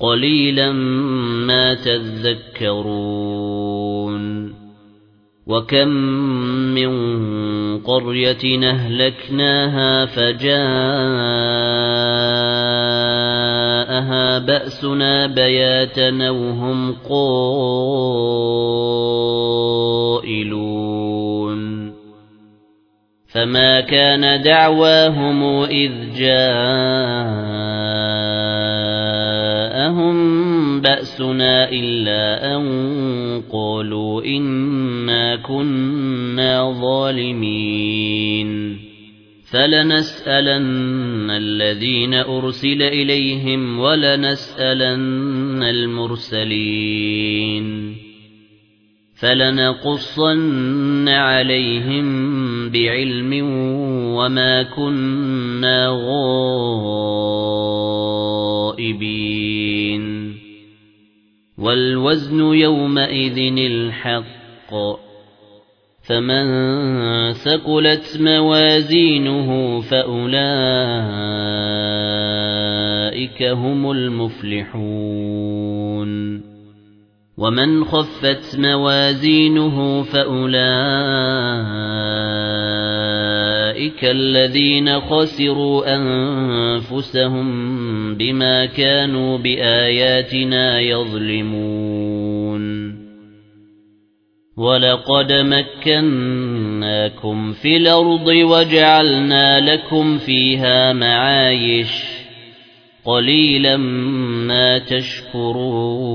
قليلا ما تذكرون وكم من قرية أهلكناها فجاءها بأسنا بياتا وهم قائلون فما كان دعواهم إذ جاءهم بأسنا إلا أن قالوا إنا كنا ظالمين. فلنسألن الذين أرسل إليهم ولنسألن المرسلين. فلنقصن عليهم بعلم وما كنا غائبين. والوزن يومئذ الحق. فمن ثقلت موازينه فأولئك هم المفلحون. ومن خفت موازينه فأولئك الذين خسروا أنفسهم بما كانوا بآياتنا يظلمون ولقد مكناكم في الأرض وجعلنا لكم فيها معايش قليلا ما تشكرون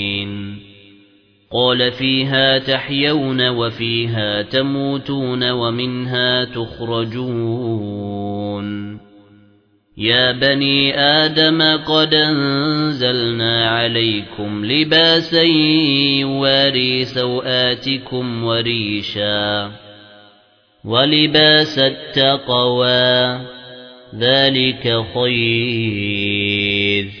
قال فيها تحيون وفيها تموتون ومنها تخرجون يا بني آدم قد انزلنا عليكم لباسا يواري سوآتكم وريشا ولباس التقوى ذلك خير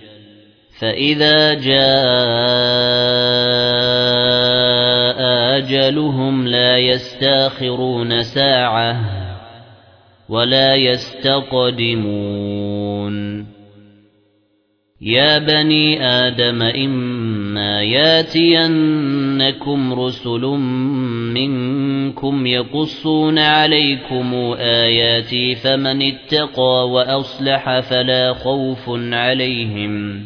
فَإِذَا جَاءَ أَجَلُهُمْ لَا يَسْتَأْخِرُونَ سَاعَةً وَلَا يَسْتَقْدِمُونَ يَا بَنِي آدَمَ إِمَّا يَأْتِيَنَّكُمْ رُسُلٌ مِنْكُمْ يَقُصُّونَ عَلَيْكُمْ آيَاتِي فَمَنِ اتَّقَى وَأَصْلَحَ فَلَا خَوْفٌ عَلَيْهِمْ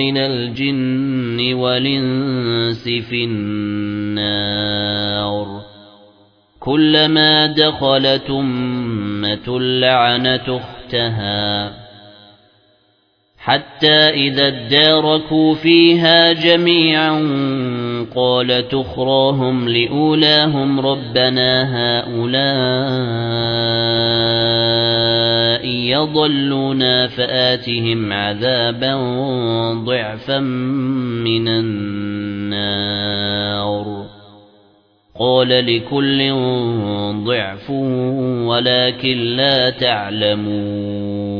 من الجن والإنس في النار. كلما دخلت أمة لعنت اختها. حتى إذا اداركوا فيها جميعا قال تخراهم لأولاهم ربنا هؤلاء. يضلونا فآتهم عذابا ضعفا من النار. قال لكل ضعف ولكن لا تعلمون.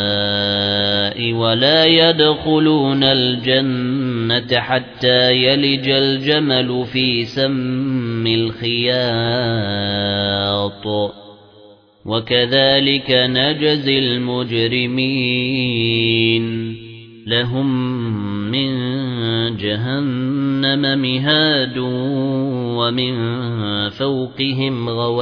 ولا يدخلون الجنة حتى يلج الجمل في سم الخياط. وكذلك نجزي المجرمين. لهم من جهنم مهاد ومن فوقهم غواش.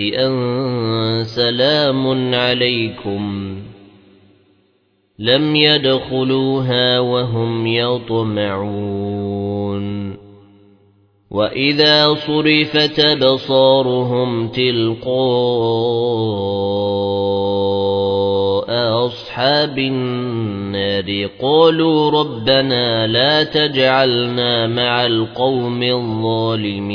أن سلام عليكم. لم يدخلوها وهم يطمعون. وَإِذَا صُرِفَتْ أَبْصَارُهُمْ تِلْقَاءَ أَصْحَابِ النَّارِ قَالُوا رَبَّنَا لَا تَجْعَلْنَا مَعَ الْقَوْمِ الظَّالِمِينَ.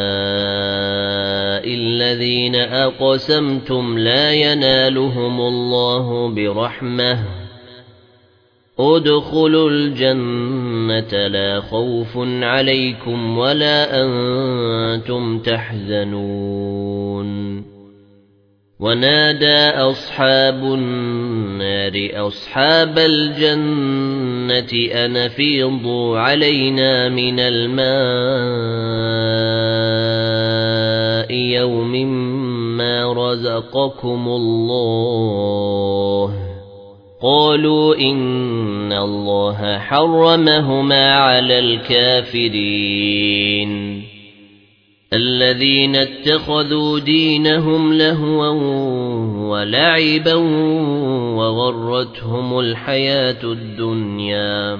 الذين أقسمتم لا ينالهم الله برحمة. ادخلوا الجنة لا خوف عليكم ولا أنتم تحزنون. ونادى أصحاب النار أصحاب الجنة أن فيضوا علينا من الماء. يوم ما رزقكم الله. قالوا إن الله حرمهما على الكافرين. الذين اتخذوا دينهم لهوا ولعبا وغرتهم الحياة الدنيا.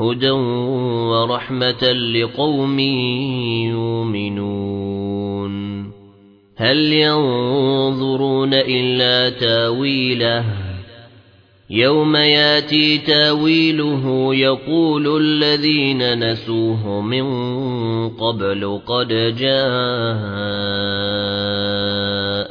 هدى ورحمة لقوم يؤمنون. هل ينظرون إلا تاويله؟ يوم ياتي تاويله يقول الذين نسوه من قبل قد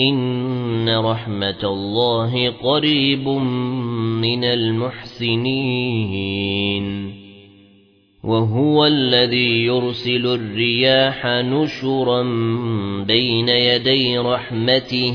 ان رحمه الله قريب من المحسنين وهو الذي يرسل الرياح نشرا بين يدي رحمته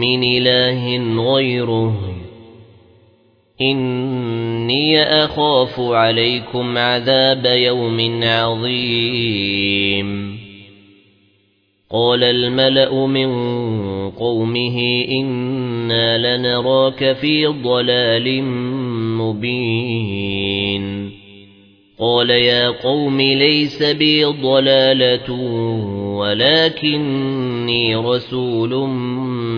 من إله غيره. إني أخاف عليكم عذاب يوم عظيم. قال الملأ من قومه إنا لنراك في ضلال مبين. قال يا قوم ليس بي ضلالة ولكني رسول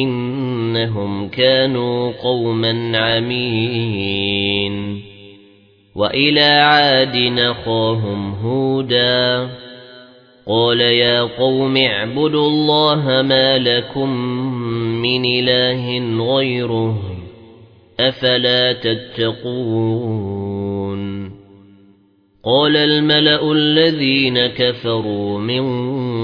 إِنَّهُمْ كَانُوا قَوْمًا عَمِينَ. وَإِلَى عَادٍ أَخَاهُمْ هُودًا. قَالَ يَا قَوْمِ اعْبُدُوا اللَّهَ مَا لَكُمْ مِنْ إِلَٰهٍ غَيْرُهُ أَفَلَا تَتَّقُونَ. قَالَ الْمَلَأُ الَّذِينَ كَفَرُوا مِنْ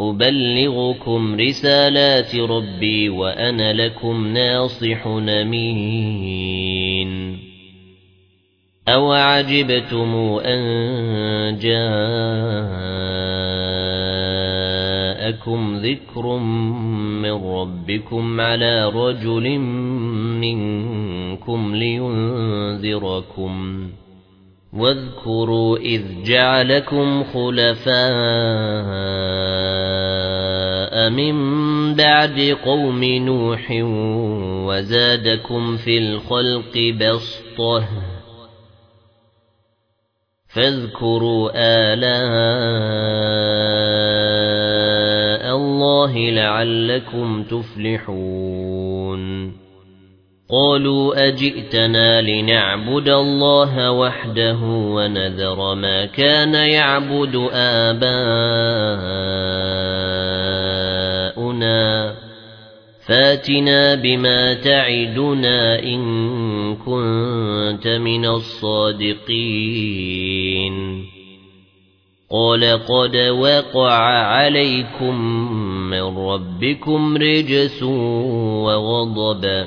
أبلغكم رسالات ربي وأنا لكم ناصح نمين أوعجبتم أن جاءكم ذكر من ربكم على رجل منكم لينذركم. واذكروا إذ جعلكم خلفاء من بعد قوم نوح وزادكم في الخلق بسطة. فاذكروا آلاء الله لعلكم تفلحون. قالوا أجئتنا لنعبد الله وحده ونذر ما كان يعبد آباؤنا. فاتنا بما تعدنا إن كنت من الصادقين. قال قد وقع عليكم من ربكم رجس وغضب.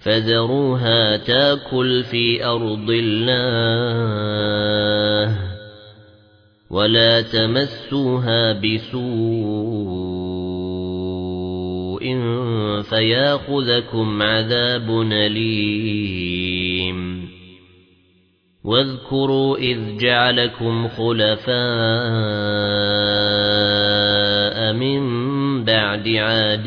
فذروها تاكل في أرض الله ولا تمسوها بسوء فياخذكم عذاب أليم. واذكروا إذ جعلكم خلفاء من بعد عاد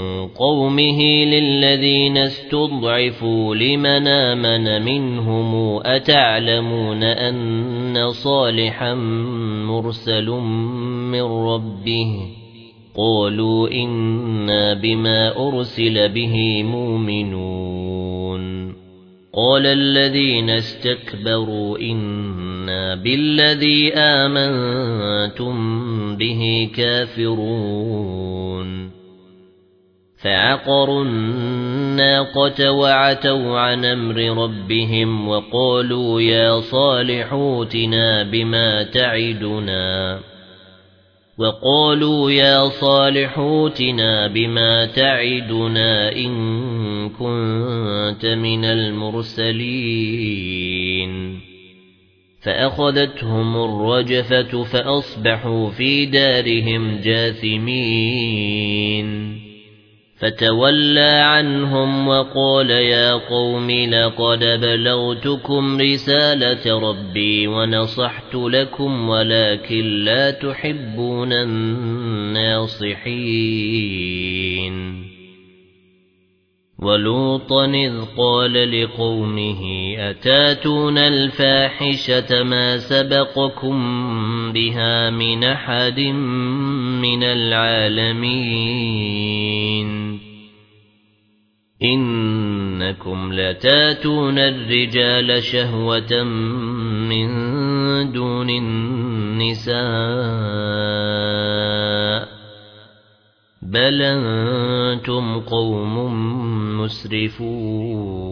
قومه للذين استضعفوا لمن آمن منهم أتعلمون أن صالحا مرسل من ربه قالوا إنا بما أرسل به مؤمنون قال الذين استكبروا إنا بالذي آمنتم به كافرون فعقروا الناقة وعتوا عن أمر ربهم وقالوا يا صالح اوتنا بما تعدنا. وقالوا يا صالح اوتنا بما تعدنا إن كنت من المرسلين. فأخذتهم الرجفة فأصبحوا في دارهم جاثمين. فتولى عنهم وقال يا قوم لقد بلغتكم رسالة ربي ونصحت لكم ولكن لا تحبون الناصحين. ولوطا إذ قال لقومه أتاتون الفاحشة ما سبقكم بها من أحد من العالمين. إنكم لتاتون الرجال شهوة من دون النساء. بل أنتم قوم مسرفون.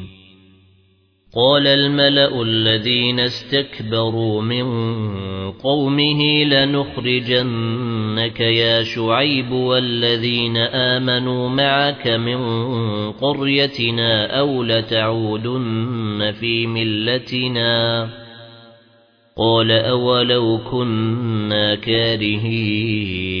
قال الملأ الذين استكبروا من قومه لنخرجنك يا شعيب والذين آمنوا معك من قريتنا أو لتعودن في ملتنا. قال أولو كنا كارهين.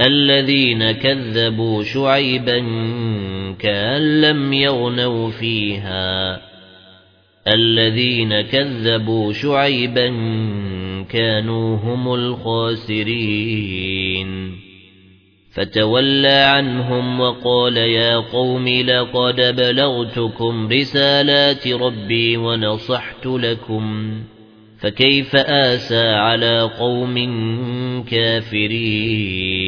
الذين كذبوا شعيبا كأن لم يغنوا فيها. الذين كذبوا شعيبا كانوا هم الخاسرين. فتولى عنهم وقال يا قوم لقد بلغتكم رسالات ربي ونصحت لكم فكيف آسى على قوم كافرين؟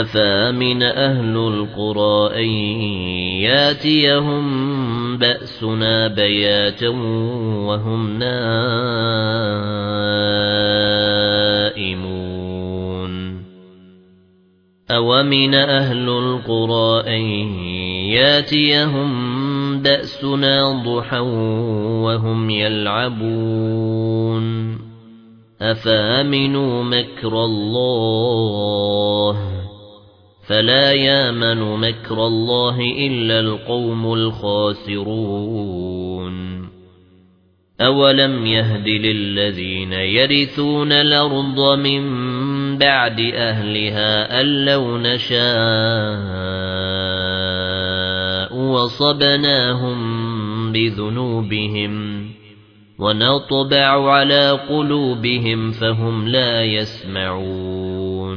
أَفَأَمِنَ أَهْلُ الْقُرَىٰ أَن يَأْتِيَهُم بأسنا بياتا وهم نائمون أومن أهل القرى أن ياتيهم بأسنا ضحى وهم يلعبون أفامنوا مكر الله فلا يامن مكر الله إلا القوم الخاسرون. أولم يهد للذين يرثون الأرض من بعد أهلها أن لو نشاء وصبناهم بذنوبهم ونطبع على قلوبهم فهم لا يسمعون.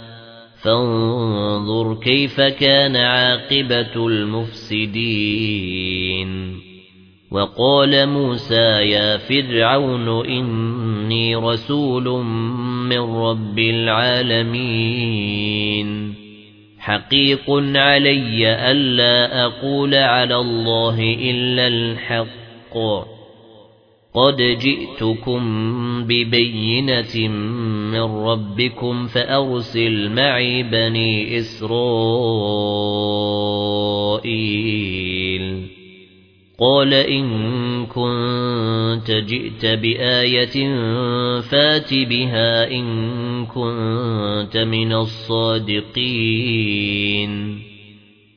فَانظُرْ كَيْفَ كَانَ عَاقِبَةُ الْمُفْسِدِينَ. وَقَالَ مُوسَى يَا فِرْعَوْنُ إِنِّي رَسُولٌ مِّن رَّبِّ الْعَالَمِينَ. حقيق علي ألا أقول على الله إلا الحق. قد جئتكم ببينة من ربكم فأرسل معي بني إسرائيل. قال إن كنت جئت بآية فات بها إن كنت من الصادقين.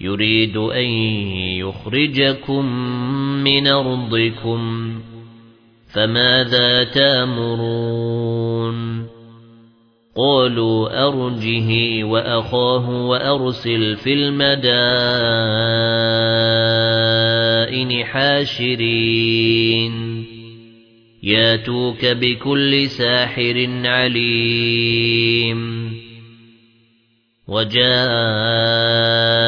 يريد أن يخرجكم من أرضكم فماذا تأمرون؟ قالوا أرجه وأخاه وأرسل في المدائن حاشرين. ياتوك بكل ساحر عليم. وجاء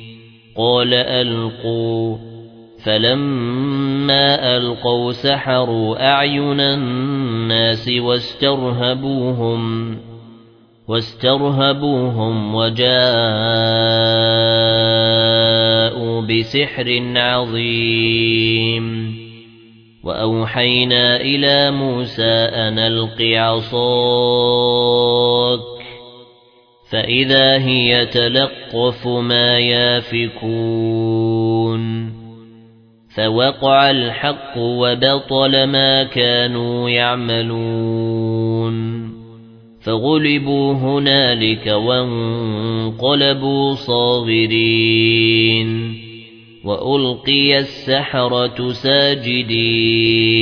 قال ألقوا. فلما ألقوا سحروا أعين الناس واسترهبوهم واسترهبوهم وجاءوا بسحر عظيم. وأوحينا إلى موسى أن ألق عصاك فإذا هي تلقف ما يافكون فوقع الحق وبطل ما كانوا يعملون فغلبوا هنالك وانقلبوا صاغرين وألقي السحرة ساجدين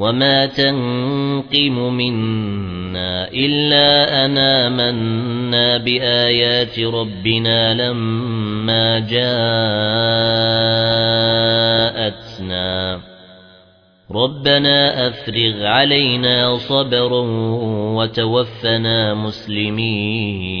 وما تنقم منا إلا أنا منا بآيات ربنا لما جاءتنا. ربنا أفرغ علينا صبرا وتوفنا مسلمين.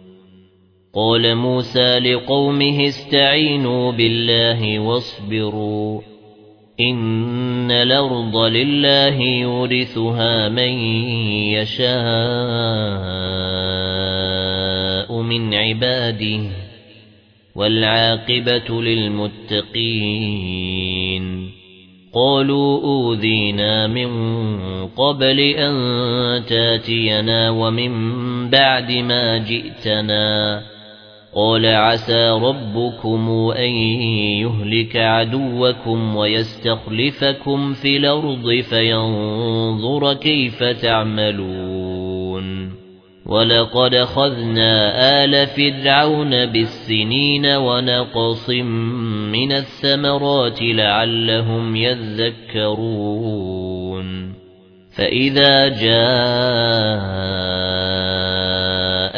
قال موسى لقومه استعينوا بالله واصبروا إن الأرض لله يورثها من يشاء من عباده والعاقبة للمتقين قالوا أوذينا من قبل أن تاتينا ومن بعد ما جئتنا قال عسى ربكم أن يهلك عدوكم ويستخلفكم في الأرض فينظر كيف تعملون. ولقد خذنا آل فرعون بالسنين ونقص من الثمرات لعلهم يذكرون. فإذا جاء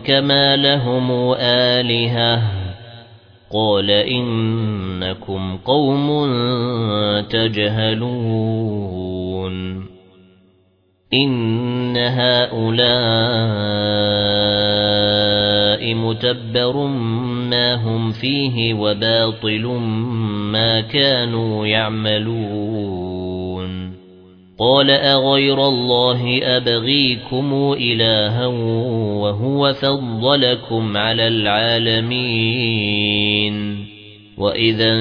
كما لهم آلهة قال إنكم قوم تجهلون إن هؤلاء متبر ما هم فيه وباطل ما كانوا يعملون قال أغير الله أبغيكم إلها وهو فضلكم على العالمين وإذا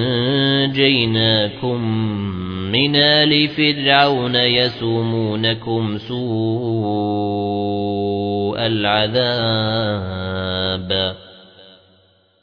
جيناكم من آل فرعون يسومونكم سوء العذاب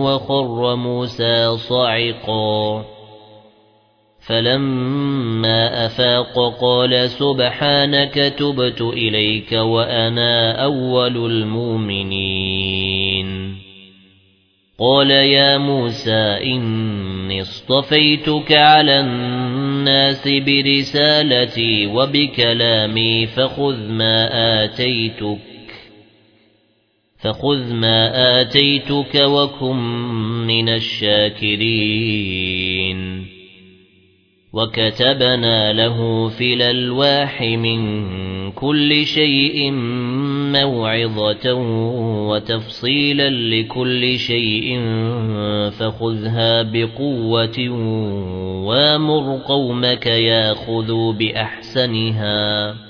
وَخَرَّ مُوسَى صَعِقًا. فَلَمَّا أَفَاقَ قَالَ سُبْحَانَكَ تُبْتُ إِلَيْكَ وَأَنَا أَوَّلُ الْمُؤْمِنِينَ. قَالَ يَا مُوسَى إِنِّي اصْطَفَيْتُكَ عَلَى النَّاسِ بِرِسَالَتِي وَبِكَلَامِي فَخُذْ مَا آتَيْتُكَ. فَخُذْ مَا آتَيْتُكَ وَكُن مِّنَ الشَّاكِرِينَ. وَكَتَبْنَا لَهُ فِي الْأَلْوَاحِ مِن كُلِّ شَيْءٍ مَّوْعِظَةً وَتَفْصِيلًا لِكُلِّ شَيْءٍ فَخُذْهَا بِقُوَّةٍ وَأْمُرْ قَوْمَكَ يَأْخُذُوا بِأَحْسَنِهَا.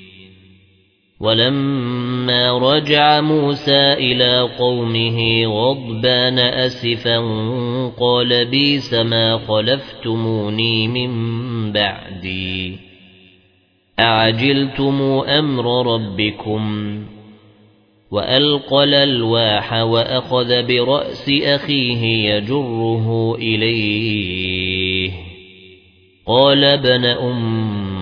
ولما رجع موسى إلى قومه غضبان أسفا قال بيس ما خلفتموني من بعدي. أعجلتم أمر ربكم؟ وألقى الألواح وأخذ برأس أخيه يجره إليه. قال ابن أم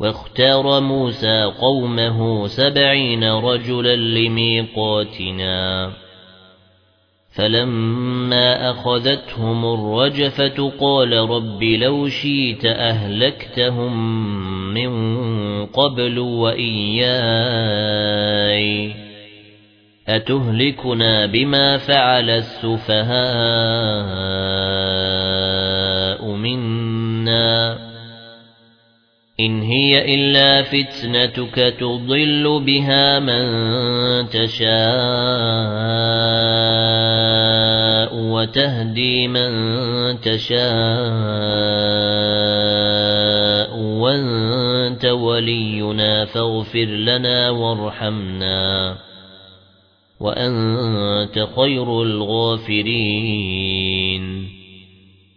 واختار موسى قومه سبعين رجلا لميقاتنا. فلما أخذتهم الرجفة قال رب لو شيت أهلكتهم من قبل وإياي. أتهلكنا بما فعل السفهاء منا؟ إن هي إلا فتنتك تضل بها من تشاء وتهدي من تشاء وأنت ولينا فاغفر لنا وارحمنا وأنت خير الغافرين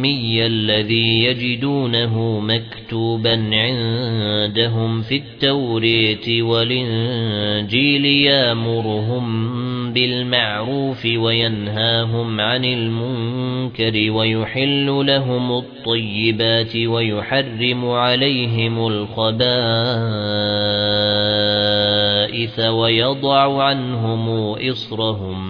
الأمي الذي يجدونه مكتوبا عندهم في التوريت والإنجيل يامرهم بالمعروف وينهاهم عن المنكر ويحل لهم الطيبات ويحرم عليهم الخبائث ويضع عنهم إصرهم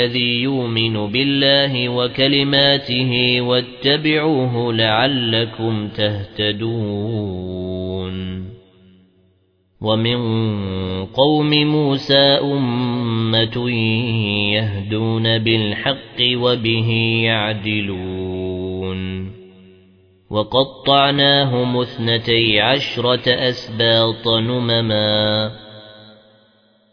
الذي يؤمن بالله وكلماته واتبعوه لعلكم تهتدون. ومن قوم موسى أمة يهدون بالحق وبه يعدلون. وقطعناهم اثنتي عشرة أسباط نمما.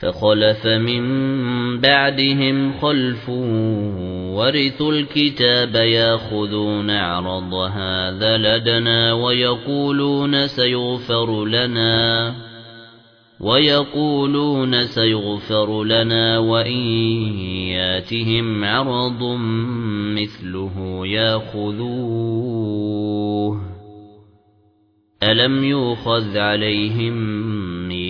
فَخَلَفَ مِن بَعْدِهِمْ خَلْفٌ وَرِثُوا الْكِتَابَ يَأْخُذُونَ عَرَضَ هَذَا لَدَنَا وَيَقُولُونَ سَيُغْفَرُ لَنَا ويقولون سيغفر لنا وإن ياتهم عرض مثله ياخذوه. ألم يوخذ عليهم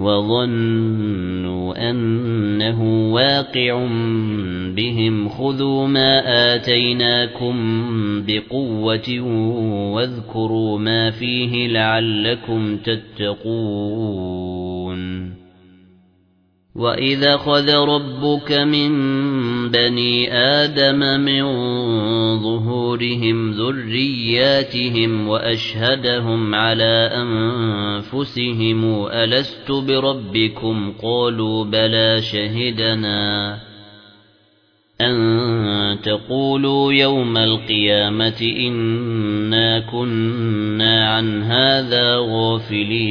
وَظَنُّوا أَنَّهُ واقع بِهِمْ خُذُوا مَا آتَيْنَاكُمْ بِقُوَّةٍ وَاذْكُرُوا مَا فِيهِ لَعَلَّكُمْ تَتَّقُونَ. وَإِذَا خَذَ رَبُّكَ مِن بَنِي آدَمَ مِن ظُهُورِهِمْ ذُرِّيَّاتِهِمْ وَأَشْهَدَهُمْ عَلَى أَنفُسِهِمْ أَلَسْتُ بِرَبِّكُمْ؟ قَالُوا بَلَى شَهِدْنَا. أَن تَقُولُوا يَوْمَ الْقِيَامَةِ إِنَّا كُنَّا عَنْ هَذَا غَافِلِينَ.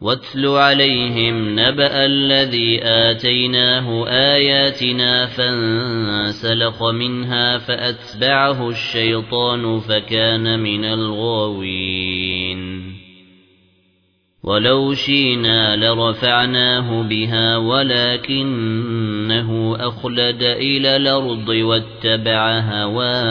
وَاتْلُ عَلَيْهِمْ نَبَأَ الَّذِي آتَيْنَاهُ آيَاتِنَا فَانسَلَخَ مِنْهَا فَأَتْبَعَهُ الشَّيْطَانُ فَكَانَ مِنَ الْغَاوِينَ. وَلَوْ شِئْنَا لَرَفَعْنَاهُ بِهَا وَلَكِنَّهُ أَخْلَدَ إِلَى الْأَرْضِ وَاتَّبَعَ هَوَاهُ.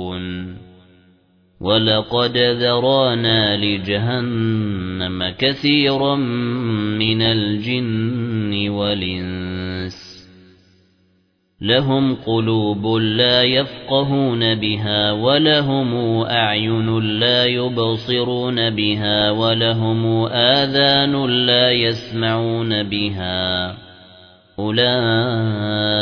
وَلَقَدْ ذَرَأْنَا لِجَهَنَّمَ كَثِيرًا مِنَ الْجِنِّ وَالْإِنسِ لَهُمْ قُلُوبٌ لَّا يَفْقَهُونَ بِهَا وَلَهُمْ أَعْيُنٌ لَّا يُبْصِرُونَ بِهَا وَلَهُمْ آذَانٌ لَّا يَسْمَعُونَ بِهَا أُولَئِكَ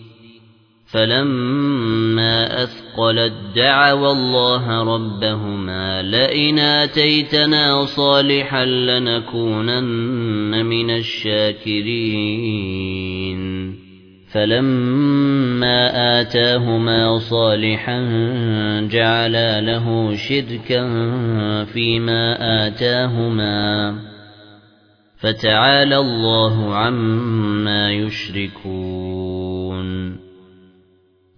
فَلَمَّا أَثْقَلَت دَّعَوَا اللَّهَ رَبَّهُمَا لَئِنْ آتَيْتَنَا صَالِحًا لَّنَكُونَنَّ مِنَ الشَّاكِرِينَ فَلَمَّا آتَاهُمَا صَالِحًا جَعَلَا لَهُ شِرْكًا فِيمَا آتَاهُمَا فَتَعَالَى اللَّهُ عَمَّا يُشْرِكُونَ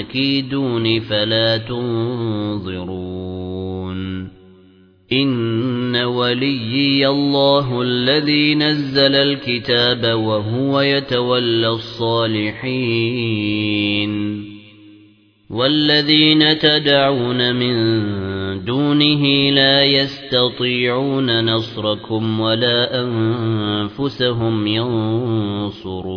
كيدون فلا تنظرون. إن وليي الله الذي نزل الكتاب وهو يتولى الصالحين. والذين تدعون من دونه لا يستطيعون نصركم ولا أنفسهم ينصرون.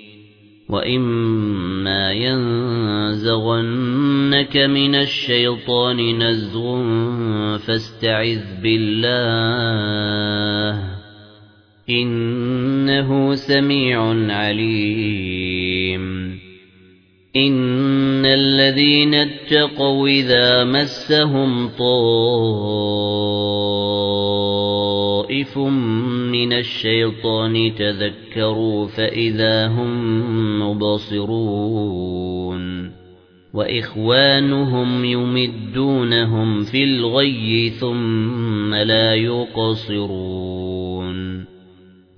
وإما ينزغنك من الشيطان نزغ فاستعذ بالله إنه سميع عليم إن الذين اتقوا إذا مسهم طائف من الشيطان تذكروا فإذا هم مبصرون وإخوانهم يمدونهم في الغي ثم لا يقصرون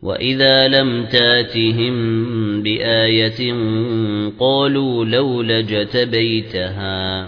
وَإِذَا لَمْ تَأْتِهِم بِآيَةٍ قَالُوا لَوْلَا جَتَبَيْتَهَا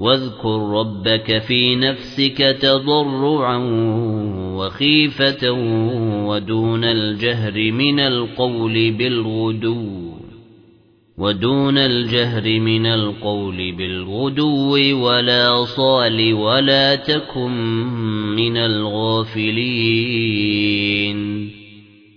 وَاذْكُر رَّبَّكَ فِي نَفْسِكَ تَضَرُّعًا وَخِيفَةً وَدُونَ الْجَهْرِ مِنَ الْقَوْلِ بِالْغُدُوِّ ودون الجهر من القول بالغدو ولا صال ولا تكن من الغافلين.